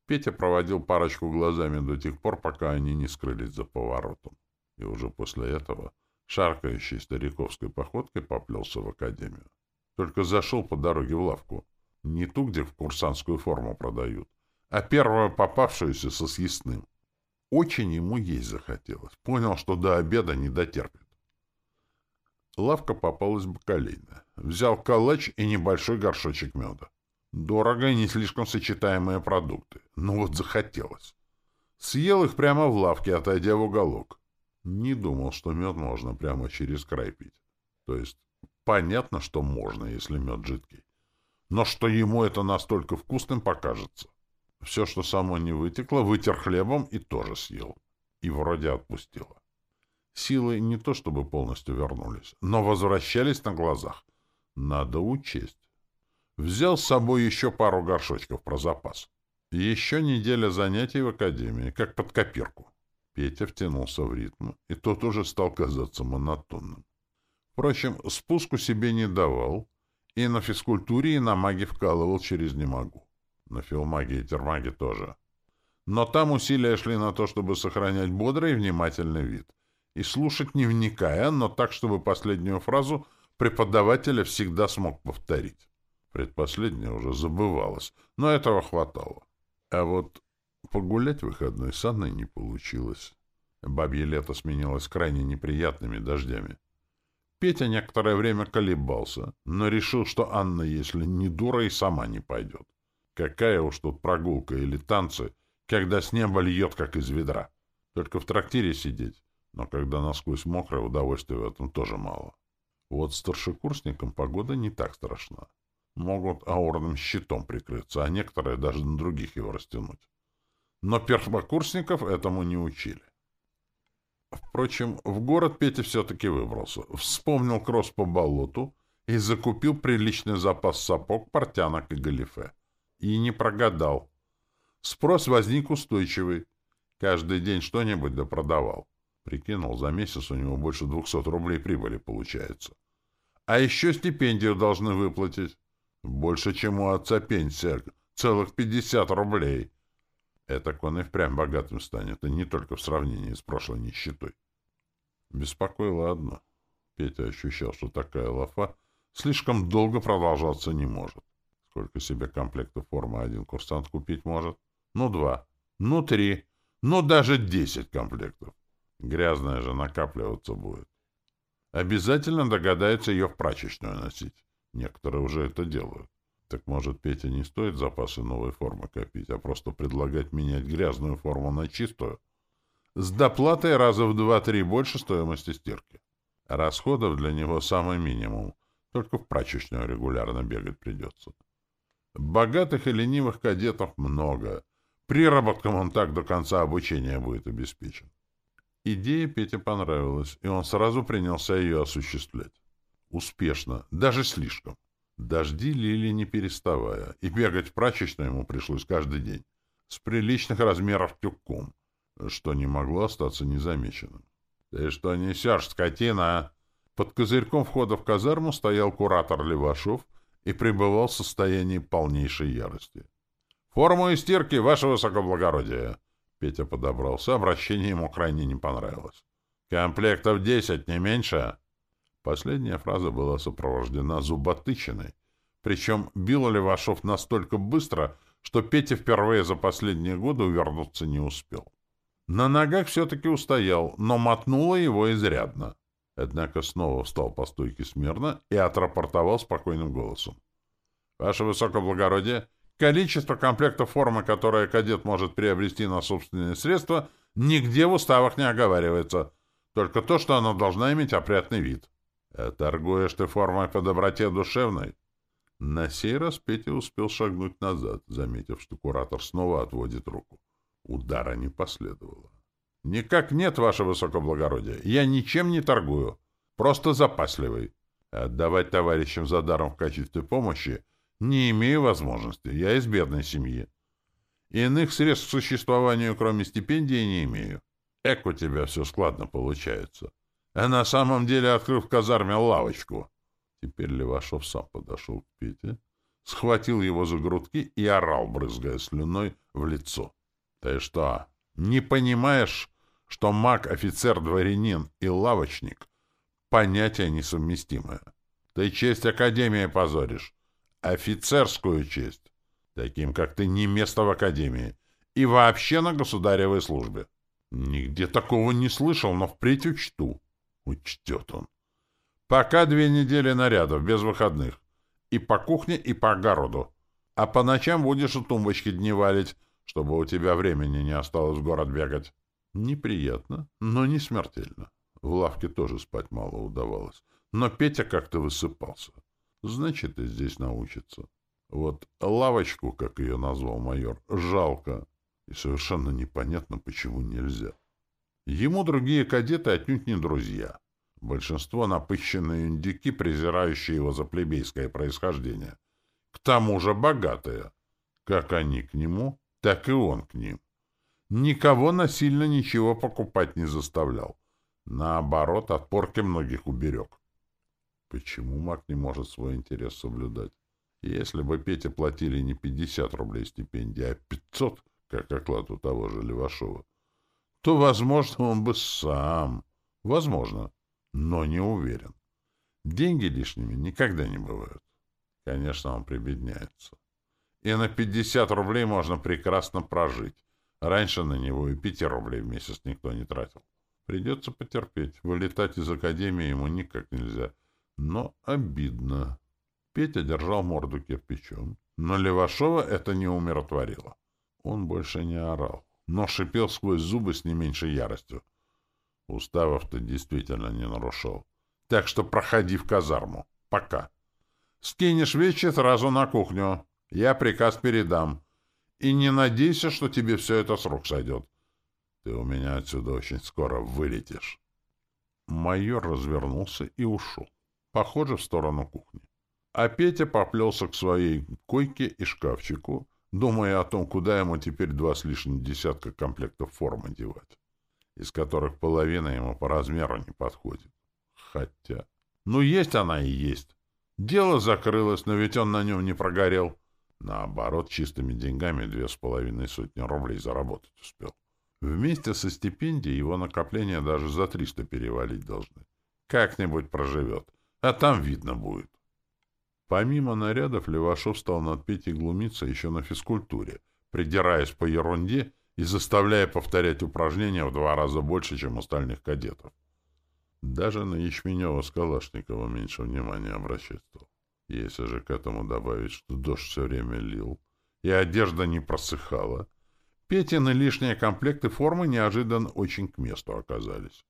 Петя проводил парочку глазами до тех пор, пока они не скрылись за поворотом. И уже после этого, шаркающей стариковской походкой, поплелся в академию. Только зашел по дороге в лавку. Не ту, где в курсантскую форму продают, а первую попавшуюся со съестным. Очень ему есть захотелось. Понял, что до обеда не дотерпит. Лавка попалась бакалейная. Взял калач и небольшой горшочек меда. Дорого и не слишком сочетаемые продукты. Но вот захотелось. Съел их прямо в лавке, отойдя в уголок. Не думал, что мед можно прямо через край пить. То есть, понятно, что можно, если мед жидкий. Но что ему это настолько вкусным покажется. Все, что само не вытекло, вытер хлебом и тоже съел. И вроде отпустило. Силы не то чтобы полностью вернулись, но возвращались на глазах. Надо учесть. Взял с собой еще пару горшочков про запас. Еще неделя занятий в академии, как под копирку. Петя втянулся в ритм, и тот уже стал казаться монотонным. Впрочем, спуску себе не давал, и на физкультуре, и на маге вкалывал через «не могу». На филмаге и термаге тоже. Но там усилия шли на то, чтобы сохранять бодрый и внимательный вид. И слушать не вникая, но так, чтобы последнюю фразу преподавателя всегда смог повторить. Предпоследнее уже забывалось, но этого хватало. А вот погулять в выходной с Анной не получилось. Бабье лето сменилось крайне неприятными дождями. Петя некоторое время колебался, но решил, что Анна, если не дура, и сама не пойдет. Какая уж тут прогулка или танцы, когда с неба льет, как из ведра. Только в трактире сидеть, но когда насквозь мокрое, удовольствия в этом тоже мало. Вот старшекурсникам погода не так страшна. Могут аурным щитом прикрыться, а некоторые даже на других его растянуть. Но первокурсников этому не учили. Впрочем, в город Петя все-таки выбрался. Вспомнил кросс по болоту и закупил приличный запас сапог, портянок и галифе. И не прогадал. Спрос возник устойчивый. Каждый день что-нибудь да продавал. Прикинул, за месяц у него больше двухсот рублей прибыли получается. А еще стипендию должны выплатить. Больше, чем у отца пенсия. Целых пятьдесят рублей. Это он и впрямь богатым станет, и не только в сравнении с прошлой нищетой. Беспокоило одно. Петя ощущал, что такая лафа слишком долго продолжаться не может. Сколько себе комплектов формы один курсант купить может? Ну, два. Ну, три. Ну, даже десять комплектов. Грязная же накапливаться будет. Обязательно догадается ее в прачечную носить. Некоторые уже это делают. Так может, Петя не стоит запасы новой формы копить, а просто предлагать менять грязную форму на чистую? С доплатой раза в два-три больше стоимости стирки. Расходов для него самый минимум. Только в прачечную регулярно бегать придется. Богатых и ленивых кадетов много. Приработком он так до конца обучения будет обеспечен. Идея Пете понравилась, и он сразу принялся ее осуществлять. Успешно, даже слишком. Дожди лили не переставая, и бегать в прачечную ему пришлось каждый день, с приличных размеров тюком, что не могло остаться незамеченным. — Ты что несешь, скотина? Под козырьком входа в казарму стоял куратор Левашов и пребывал в состоянии полнейшей ярости. — Форму и стирки, ваше высокоблагородие! Петя подобрался, обращение ему крайне не понравилось. — Комплектов десять, не меньше? — Последняя фраза была сопровождена зуботычиной, причем бил Левашов настолько быстро, что Петя впервые за последние годы увернуться не успел. На ногах все-таки устоял, но мотнуло его изрядно. Однако снова встал по стойке смирно и отрапортовал спокойным голосом. — Ваше Высокоблагородие, количество комплектов формы, которое кадет может приобрести на собственные средства, нигде в уставах не оговаривается. Только то, что она должна иметь опрятный вид. — торгуешь ты формой по доброте душевной? На сей раз Петя успел шагнуть назад, заметив, что куратор снова отводит руку. Удара не последовало. — Никак нет, ваше высокоблагородие. Я ничем не торгую. Просто запасливый. Отдавать товарищам за даром в качестве помощи не имею возможности. Я из бедной семьи. Иных средств к существованию, кроме стипендии, не имею. Эк у тебя все складно получается а на самом деле открыл в казарме лавочку. Теперь Левашов сам подошел к Пете, схватил его за грудки и орал, брызгая слюной, в лицо. — Ты что, не понимаешь, что маг, офицер, дворянин и лавочник — понятия несовместимые? Ты честь Академии позоришь, офицерскую честь. Таким, как ты, не место в Академии и вообще на государевой службе. Нигде такого не слышал, но впредь учту. Учтет он. Пока две недели нарядов, без выходных. И по кухне, и по огороду. А по ночам будешь у тумбочки дни валить, чтобы у тебя времени не осталось в город бегать. Неприятно, но не смертельно. В лавке тоже спать мало удавалось. Но Петя как-то высыпался. Значит, и здесь научится. Вот лавочку, как ее назвал майор, жалко. И совершенно непонятно, почему нельзя. Ему другие кадеты отнюдь не друзья. Большинство напыщенные индюки, презирающие его за плебейское происхождение. К тому же богатые. Как они к нему, так и он к ним. Никого насильно ничего покупать не заставлял. Наоборот, от порки многих уберег. Почему маг не может свой интерес соблюдать? Если бы Пете платили не 50 рублей стипендии, а 500, как оклад у того же Левашова, то, возможно, он бы сам. Возможно, но не уверен. Деньги лишними никогда не бывают. Конечно, он прибедняется. И на 50 рублей можно прекрасно прожить. Раньше на него и 5 рублей в месяц никто не тратил. Придется потерпеть. Вылетать из академии ему никак нельзя. Но обидно. Петя держал морду кирпичом. Но Левашова это не умиротворило. Он больше не орал, но шипел сквозь зубы с не меньшей яростью. Уставов-то действительно не нарушал. Так что проходи в казарму. Пока. Скинешь вещи сразу на кухню. Я приказ передам. И не надейся, что тебе все это с рук сойдет. Ты у меня отсюда очень скоро вылетишь. Майор развернулся и ушел. Похоже, в сторону кухни. А Петя поплелся к своей койке и шкафчику, думая о том, куда ему теперь два с лишним десятка комплектов формы девать, из которых половина ему по размеру не подходит. Хотя... Ну, есть она и есть. Дело закрылось, но ведь он на нем не прогорел. Наоборот, чистыми деньгами две с половиной сотни рублей заработать успел. Вместе со стипендией его накопления даже за триста перевалить должны. Как-нибудь проживет. А там видно будет. Помимо нарядов, Левашов стал над Петей глумиться еще на физкультуре, придираясь по ерунде и заставляя повторять упражнения в два раза больше, чем остальных кадетов. Даже на Ячменева с Калашникова меньше внимания обращать стал. Если же к этому добавить, что дождь все время лил, и одежда не просыхала, Петины лишние комплекты формы неожиданно очень к месту оказались.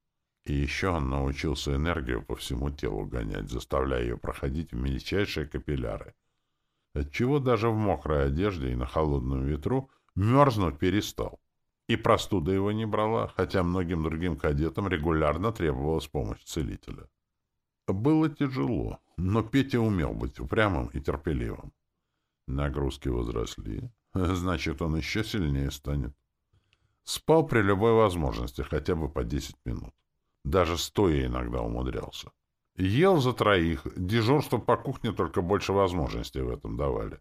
И еще он научился энергию по всему телу гонять, заставляя ее проходить в мельчайшие капилляры. Отчего даже в мокрой одежде и на холодном ветру мерзнуть перестал. И простуда его не брала, хотя многим другим кадетам регулярно требовалась помощь целителя. Было тяжело, но Петя умел быть упрямым и терпеливым. Нагрузки возросли, значит, он еще сильнее станет. Спал при любой возможности, хотя бы по десять минут. Даже стоя иногда умудрялся. Ел за троих, дежурство по кухне только больше возможностей в этом давали.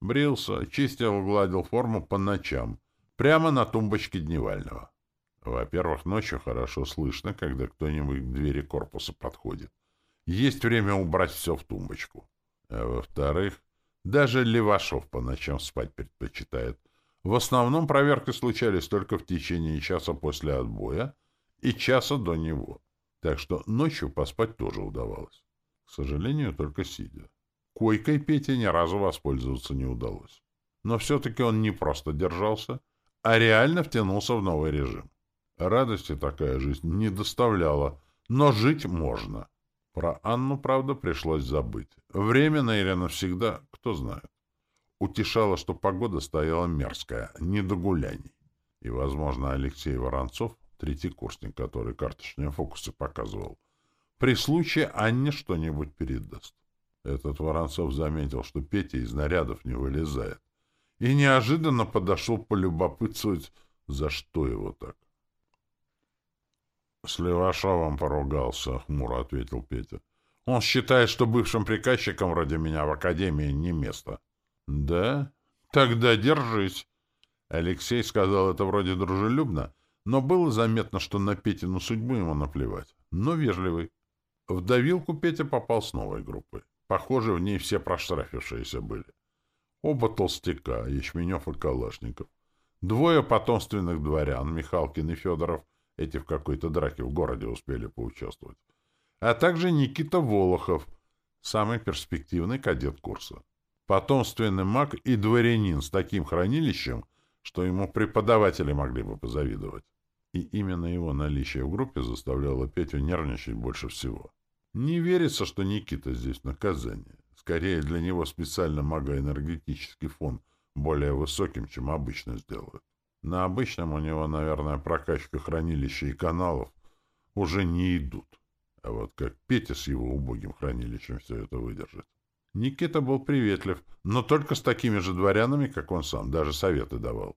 Брился, чистил, гладил форму по ночам, прямо на тумбочке дневального. Во-первых, ночью хорошо слышно, когда кто-нибудь к двери корпуса подходит. Есть время убрать все в тумбочку. А во-вторых, даже Левашов по ночам спать предпочитает. В основном проверки случались только в течение часа после отбоя, и часа до него. Так что ночью поспать тоже удавалось. К сожалению, только сидя. Койкой Пете ни разу воспользоваться не удалось. Но все-таки он не просто держался, а реально втянулся в новый режим. Радости такая жизнь не доставляла, но жить можно. Про Анну, правда, пришлось забыть. Временно или навсегда, кто знает. Утешало, что погода стояла мерзкая, не до гуляний. И, возможно, Алексей Воронцов третий курсник, который карточные фокусы показывал. При случае Анне что-нибудь передаст. Этот Воронцов заметил, что Петя из нарядов не вылезает. И неожиданно подошел полюбопытствовать, за что его так. — С Левашовым поругался, — хмуро ответил Петя. — Он считает, что бывшим приказчикам вроде меня в академии не место. — Да? Тогда держись. Алексей сказал это вроде дружелюбно, но было заметно, что на Петину судьбу ему наплевать. Но вежливый. В давилку Петя попал с новой группой. Похоже, в ней все проштрафившиеся были. Оба толстяка, Ячменев и Калашников. Двое потомственных дворян, Михалкин и Федоров, эти в какой-то драке в городе успели поучаствовать. А также Никита Волохов, самый перспективный кадет курса. Потомственный маг и дворянин с таким хранилищем, что ему преподаватели могли бы позавидовать. И именно его наличие в группе заставляло Петю нервничать больше всего. Не верится, что Никита здесь наказание. Скорее, для него специально магоэнергетический фон более высоким, чем обычно сделают. На обычном у него, наверное, прокачка хранилища и каналов уже не идут. А вот как Петя с его убогим хранилищем все это выдержит. Никита был приветлив, но только с такими же дворянами, как он сам, даже советы давал.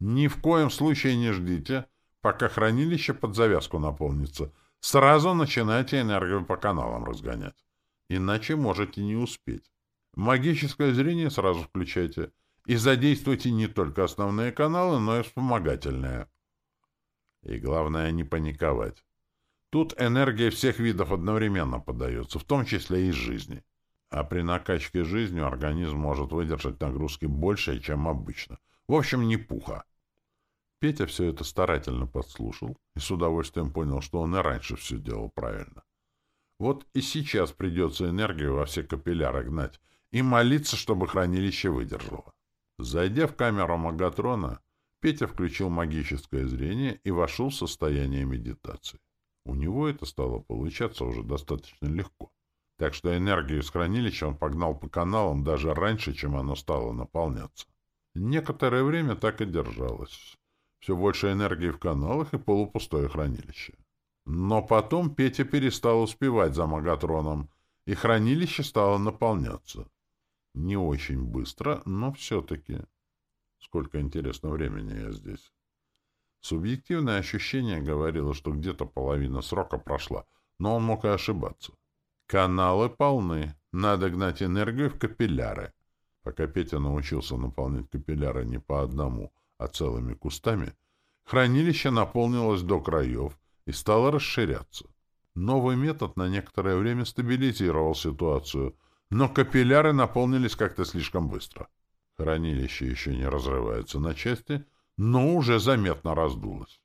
Ни в коем случае не ждите, Пока хранилище под завязку наполнится, сразу начинайте энергию по каналам разгонять. Иначе можете не успеть. Магическое зрение сразу включайте. И задействуйте не только основные каналы, но и вспомогательные. И главное, не паниковать. Тут энергия всех видов одновременно подается, в том числе и из жизни. А при накачке жизнью организм может выдержать нагрузки больше, чем обычно. В общем, не пуха. Петя все это старательно подслушал и с удовольствием понял, что он и раньше все делал правильно. Вот и сейчас придется энергию во все капилляры гнать и молиться, чтобы хранилище выдержало. Зайдя в камеру Магатрона, Петя включил магическое зрение и вошел в состояние медитации. У него это стало получаться уже достаточно легко. Так что энергию из хранилища он погнал по каналам даже раньше, чем оно стало наполняться. Некоторое время так и держалось. Все больше энергии в каналах и полупустое хранилище. Но потом Петя перестал успевать за Магатроном, и хранилище стало наполняться. Не очень быстро, но все-таки. Сколько интересного времени я здесь. Субъективное ощущение говорило, что где-то половина срока прошла, но он мог и ошибаться. Каналы полны. Надо гнать энергию в капилляры. Пока Петя научился наполнять капилляры не по одному, а целыми кустами, хранилище наполнилось до краев и стало расширяться. Новый метод на некоторое время стабилизировал ситуацию, но капилляры наполнились как-то слишком быстро. Хранилище еще не разрывается на части, но уже заметно раздулось.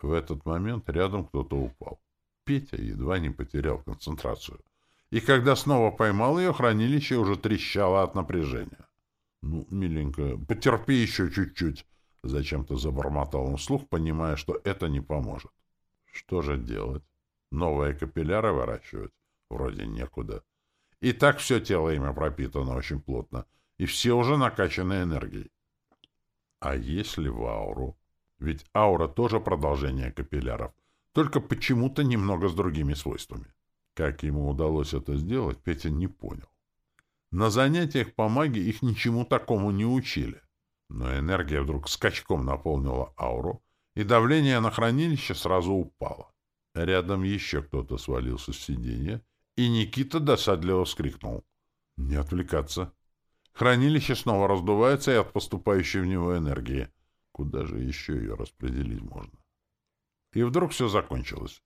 В этот момент рядом кто-то упал. Петя едва не потерял концентрацию. И когда снова поймал ее, хранилище уже трещало от напряжения. «Ну, миленькая, потерпи еще чуть-чуть», — зачем-то забормотал он вслух, понимая, что это не поможет. Что же делать? Новые капилляры выращивать? Вроде некуда. И так все тело ими пропитано очень плотно — и все уже накачаны энергией. А если в ауру? Ведь аура тоже продолжение капилляров, только почему-то немного с другими свойствами. Как ему удалось это сделать, Петя не понял. На занятиях по магии их ничему такому не учили. Но энергия вдруг скачком наполнила ауру, и давление на хранилище сразу упало. Рядом еще кто-то свалился с сиденья, и Никита досадливо вскрикнул. «Не отвлекаться!» Хранилище снова раздувается и от поступающей в него энергии. Куда же еще ее распределить можно? И вдруг все закончилось.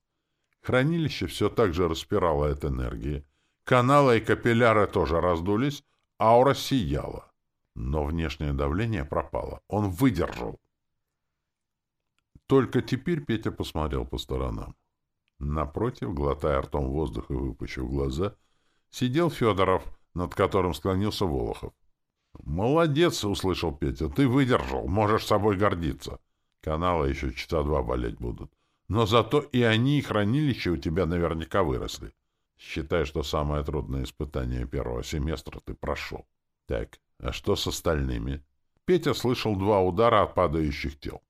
Хранилище все так же распирало от энергии. Каналы и капилляры тоже раздулись, аура сияла. Но внешнее давление пропало. Он выдержал. Только теперь Петя посмотрел по сторонам. Напротив, глотая ртом воздух и выпучив глаза, сидел Федоров — над которым склонился Волохов. «Молодец!» — услышал Петя. «Ты выдержал, можешь собой гордиться. Каналы еще часа два болеть будут. Но зато и они, и хранилища у тебя наверняка выросли. Считай, что самое трудное испытание первого семестра ты прошел. Так, а что с остальными?» Петя слышал два удара от падающих тел.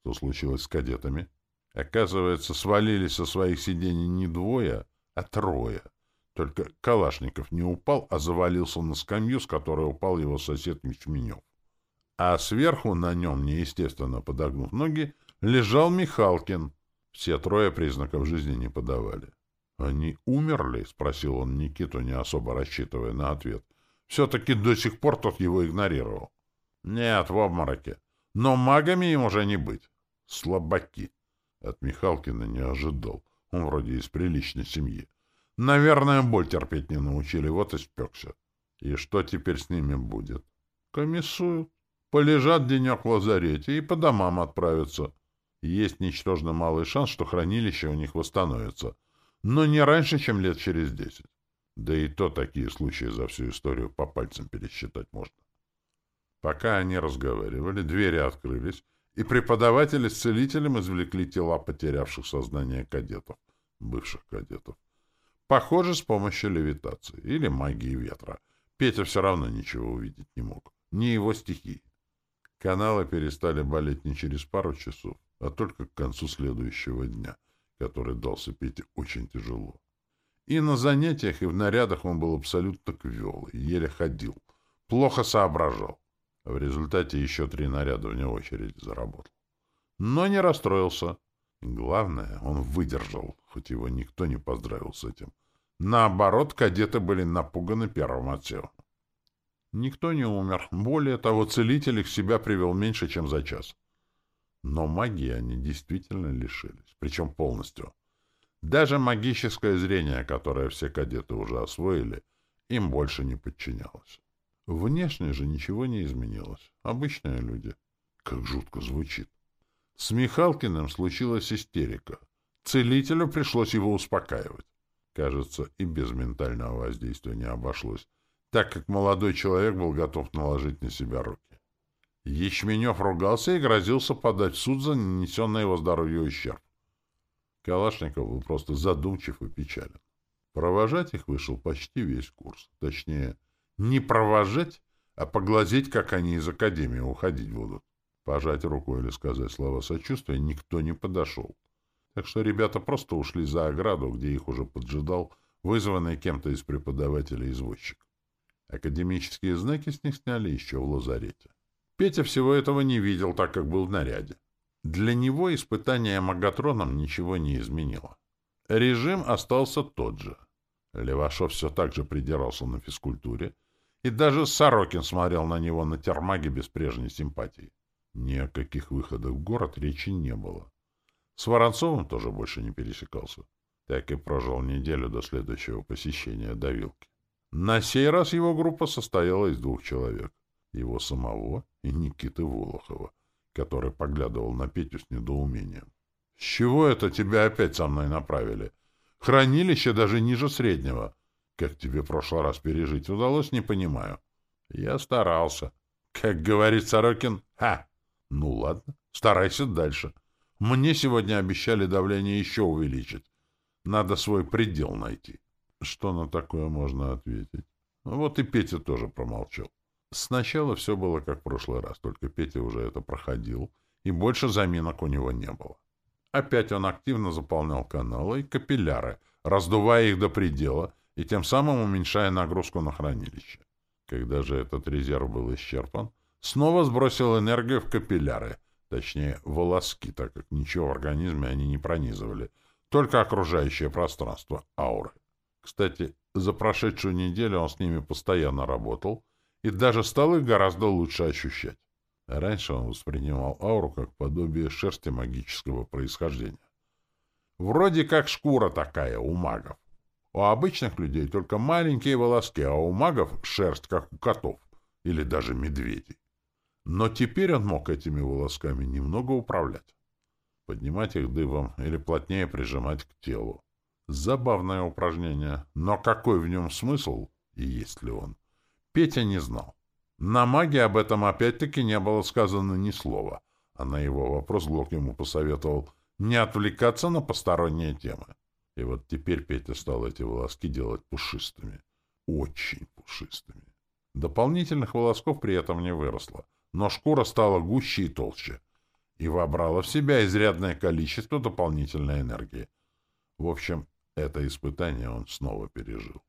Что случилось с кадетами? Оказывается, свалились со своих сидений не двое, а трое. Только Калашников не упал, а завалился на скамью, с которой упал его сосед Мичменев. А сверху на нем, неестественно подогнув ноги, лежал Михалкин. Все трое признаков жизни не подавали. «Они умерли?» — спросил он Никиту, не особо рассчитывая на ответ. Все-таки до сих пор тот его игнорировал. «Нет, в обмороке. Но магами им уже не быть. Слабаки». От Михалкина не ожидал. Он вроде из приличной семьи. Наверное, боль терпеть не научили, вот и спекся. И что теперь с ними будет? Комиссуют. Полежат денек в лазарете и по домам отправятся. Есть ничтожно малый шанс, что хранилище у них восстановится. Но не раньше, чем лет через десять. Да и то такие случаи за всю историю по пальцам пересчитать можно. Пока они разговаривали, двери открылись, и преподаватели с целителем извлекли тела потерявших сознание кадетов, бывших кадетов. Похоже, с помощью левитации или магии ветра. Петя все равно ничего увидеть не мог. Не его стихии. Каналы перестали болеть не через пару часов, а только к концу следующего дня, который дался Пете очень тяжело. И на занятиях, и в нарядах он был абсолютно квелый, еле ходил, плохо соображал. В результате еще три наряда вне очереди заработал. Но не расстроился. Главное, он выдержал, хоть его никто не поздравил с этим. Наоборот, кадеты были напуганы первым отсевом. Никто не умер. Более того, целитель их себя привел меньше, чем за час. Но магии они действительно лишились, причем полностью. Даже магическое зрение, которое все кадеты уже освоили, им больше не подчинялось. Внешне же ничего не изменилось. Обычные люди. Как жутко звучит. С Михалкиным случилась истерика. Целителю пришлось его успокаивать. Кажется, и без ментального воздействия не обошлось, так как молодой человек был готов наложить на себя руки. Ячменев ругался и грозился подать в суд за нанесенный его здоровью ущерб. Калашников был просто задумчив и печален. Провожать их вышел почти весь курс. Точнее, не провожать, а поглазеть, как они из академии уходить будут. Пожать руку или сказать слова сочувствия никто не подошел. Так что ребята просто ушли за ограду, где их уже поджидал вызванный кем-то из преподавателей извозчик. Академические знаки с них сняли еще в лазарете. Петя всего этого не видел, так как был в наряде. Для него испытание магатроном ничего не изменило. Режим остался тот же. Левашов все так же придирался на физкультуре, и даже Сорокин смотрел на него на термаге без прежней симпатии. Ни о каких выходах в город речи не было. С Воронцовым тоже больше не пересекался. Так и прожил неделю до следующего посещения давилки. На сей раз его группа состояла из двух человек. Его самого и Никиты Волохова, который поглядывал на Петю с недоумением. — С чего это тебя опять со мной направили? Хранилище даже ниже среднего. Как тебе в прошлый раз пережить удалось, не понимаю. Я старался. Как говорит Сорокин, ха! Ну ладно, старайся дальше. Мне сегодня обещали давление еще увеличить. Надо свой предел найти. Что на такое можно ответить? Вот и Петя тоже промолчал. Сначала все было как в прошлый раз, только Петя уже это проходил, и больше заминок у него не было. Опять он активно заполнял каналы и капилляры, раздувая их до предела и тем самым уменьшая нагрузку на хранилище. Когда же этот резерв был исчерпан, снова сбросил энергию в капилляры, точнее, волоски, так как ничего в организме они не пронизывали, только окружающее пространство, ауры. Кстати, за прошедшую неделю он с ними постоянно работал и даже стал их гораздо лучше ощущать. Раньше он воспринимал ауру как подобие шерсти магического происхождения. Вроде как шкура такая у магов. У обычных людей только маленькие волоски, а у магов шерсть, как у котов или даже медведей. Но теперь он мог этими волосками немного управлять. Поднимать их дыбом или плотнее прижимать к телу. Забавное упражнение, но какой в нем смысл и есть ли он, Петя не знал. На маге об этом опять-таки не было сказано ни слова, а на его вопрос Глок ему посоветовал не отвлекаться на посторонние темы. И вот теперь Петя стал эти волоски делать пушистыми. Очень пушистыми. Дополнительных волосков при этом не выросло, но шкура стала гуще и толще и вобрала в себя изрядное количество дополнительной энергии. В общем, это испытание он снова пережил.